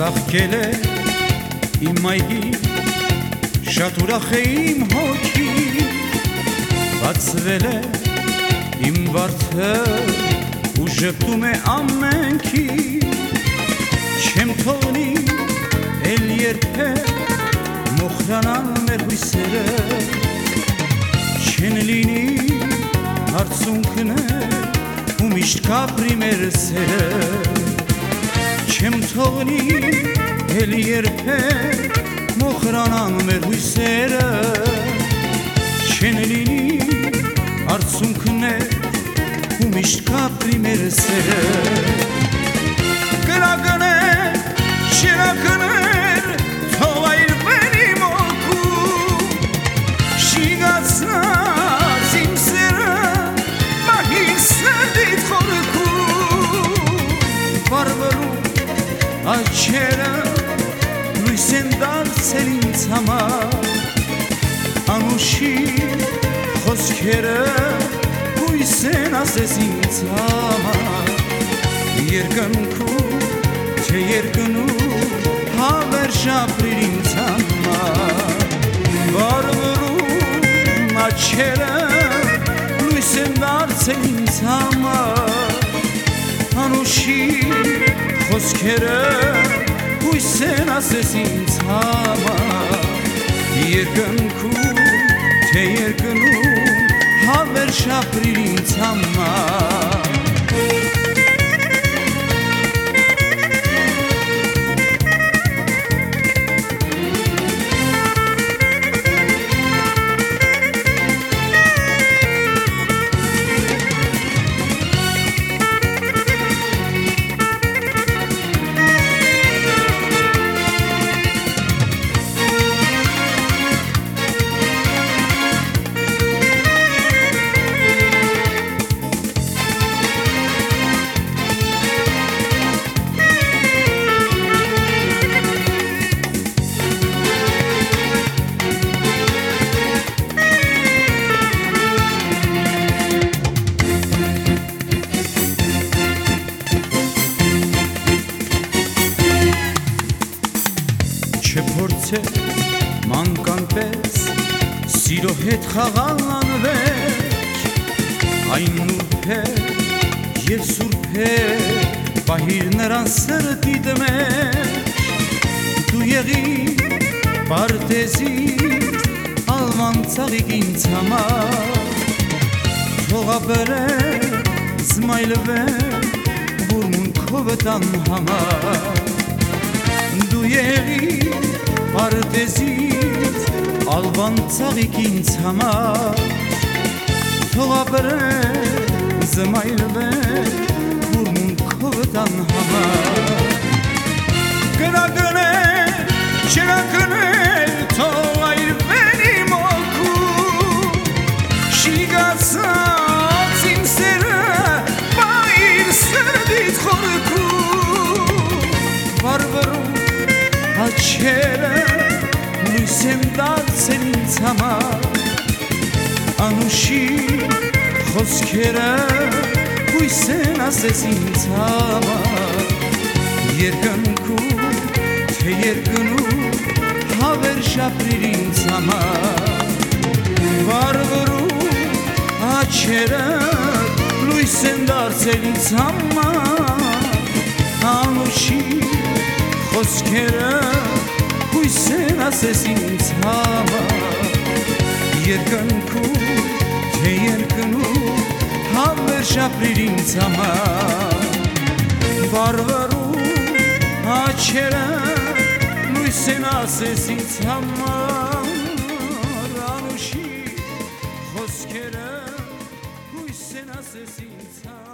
Փրկել է իմ այգի շատ ուրախ է իմ հոգի բացվել է իմ վարդը ու ժպտում է ամենքի չեմ թողնի էլ երբեք մոխրանան մեր հույսերը չեն լինի հարցունքներ ու միշտ կապրի մեր սերը չեմ թողնի էլ երբեք մոխրանան մեր հույսերը չեն լինի արցունքներ ու միշտ կապրի մեր սերը կրակներ, շիրակներ խոսքերը հույս են ասես ինձ համար երկնքում թե երկնում հավեր շապրիր ինձ համար վարվրում աչերը լույս են դարձել ինձ համար անուշի խոսքերը հույս են ասես ինձ համար հավեր շապրիր սիրո հետ խաղալ անվեր այն նուրբ է եւ սուրբ է բահիր նրան սրտի դմեր դու եղի պարտեզի ալման ծաղիկ ինձ համար թողաբրե զմայլվե բուրմունքով տան համար դու եղի պարտեզից ալվան ծաղիկ ինձ համար թողաբրե զմայլվե բուրմունքով տան համար կրակներ չրակներ թող այրվեն իմ օգու շիգացած իմ սերը բայր սրդից խորքու վարվրում աչերը լույս են դարձել ինձ համար անուշի խոսքերը հույս են ասես ինձ համար երկնքում թե երկնում հավեր շապրիր ինձ համար վարվրում աչերը լույս են դարձել ինձ համար անուշի խոսքերը հույս են ասես ինձ համար երկնքում թե երկնում հավեր շապրիր ինձ համար վարվարում աչերը լույս են ասես ինձ համար անուշի խոսքերը հույս են ասես ինձ համար